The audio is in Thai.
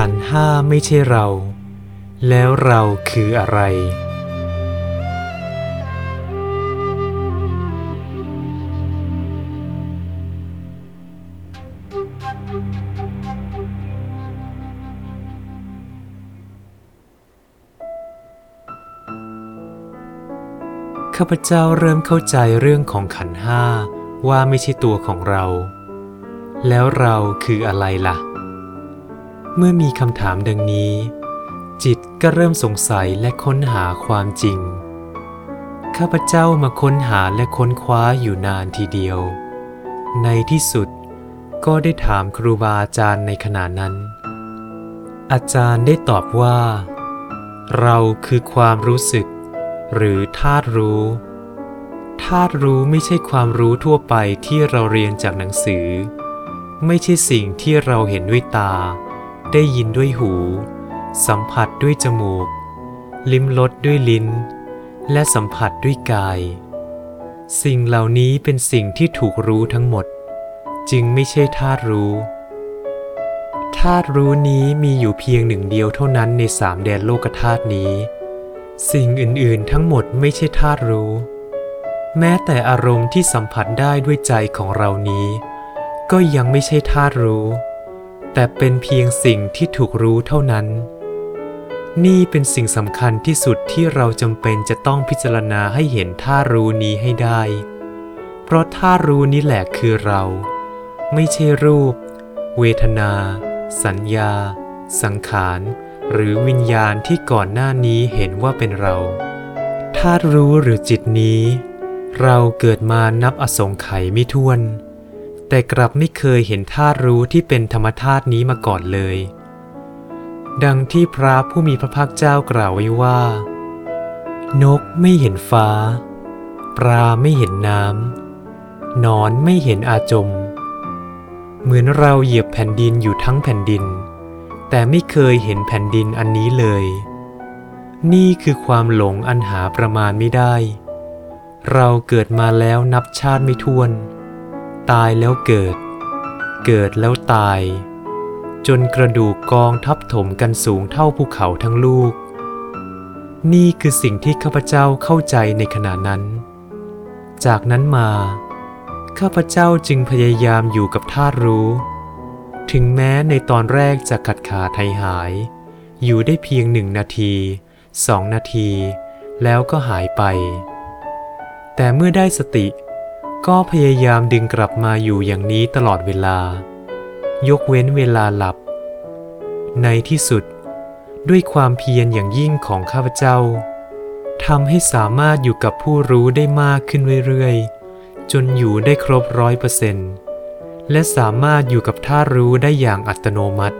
ขันห้าไม่ใช่เรา แล้วเราคืออะไร ข้าพเจ้าเริ่มเข้าใจเรื่องของขันห้าว่าไม่ใช่ตัวของเรา แล้วเราคืออะไรล่ะ เมื่อมีคำถามดังนี้ จิตก็เริ่มสงสัยและค้นหาความจริง ข้าพเจ้ามาค้นหาและค้นคว้าอยู่นานทีเดียว ในที่สุดก็ได้ถามครูบาอาจารย์ในขณะนั้น อาจารย์ได้ตอบว่า เราคือความรู้สึก หรือธาตุรู้ธาตุรู้ไม่ใช่ความรู้ทั่วไปที่เราเรียนจากหนังสือ ไม่ใช่สิ่งที่เราเห็นด้วยตา ได้ยินด้วยหู สัมผัสด้วยจมูก ลิ้มรสด้วยลิ้น และสัมผัสด้วยกาย สิ่งเหล่านี้เป็นสิ่งที่ถูกรู้ทั้งหมด จึงไม่ใช่ธาตุรู้ธาตุรู้นี้มีอยู่เพียงหนึ่งเดียวเท่านั้นในสามแดนโลกธาตุนี้ สิ่งอื่นๆทั้งหมดไม่ใช่ธาตุรู้ แม้แต่อารมณ์ที่สัมผัสได้ด้วยใจของเรานี้ ก็ยังไม่ใช่ธาตุรู้ แต่เป็นเพียงสิ่งที่ถูกรู้เท่านั้น นี่เป็นสิ่งสำคัญที่สุดที่เราจำเป็นจะต้องพิจารณาให้เห็นธารู้นี้ให้ได้ เพราะธารู้นี้แหละคือเรา ไม่ใช่รูป เวทนา สัญญา สังขารหรือวิญญาณที่ก่อนหน้านี้เห็นว่าเป็นเราธาตุรู้หรือจิตนี้ เราเกิดมานับอสงไขยไม่ถ้วน แต่กลับไม่เคยเห็นธาตุรู้ที่เป็นธรรมธาตุนี้มาก่อนเลย ดังที่พระผู้มีพระภาคเจ้ากล่าวไว้ว่า นกไม่เห็นฟ้า ปลาไม่เห็นน้ำนอนไม่เห็นอาจม เหมือนเราเหยียบแผ่นดินอยู่ทั้งแผ่นดิน แต่ไม่เคยเห็นแผ่นดินอันนี้เลย นี่คือความหลงอันหาประมาณไม่ได้ เราเกิดมาแล้วนับชาติไม่ถ้วน ตายแล้วเกิด เกิดแล้วตาย จนกระดูกกองทับถมกันสูงเท่าภูเขาทั้งลูก นี่คือสิ่งที่ข้าพเจ้าเข้าใจในขณะนั้น จากนั้นมา ข้าพเจ้าจึงพยายามอยู่กับธาตุรู้ ถึงแม้ในตอนแรกจะขัดขาไทยหาย อยู่ได้เพียงหนึ่งนาทีสองนาที แล้วก็หายไป แต่เมื่อได้สติ ก็พยายามดึงกลับมาอยู่อย่างนี้ตลอดเวลา ยกเว้นเวลาหลับ ในที่สุด ด้วยความเพียรอย่างยิ่งของข้าพเจ้าทำให้สามารถอยู่กับผู้รู้ได้มากขึ้นเรื่อยๆ จนอยู่ได้ครบร้อยเปอร์เซ็นต์และสามารถอยู่กับท่ารู้ได้อย่างอัตโนมัติ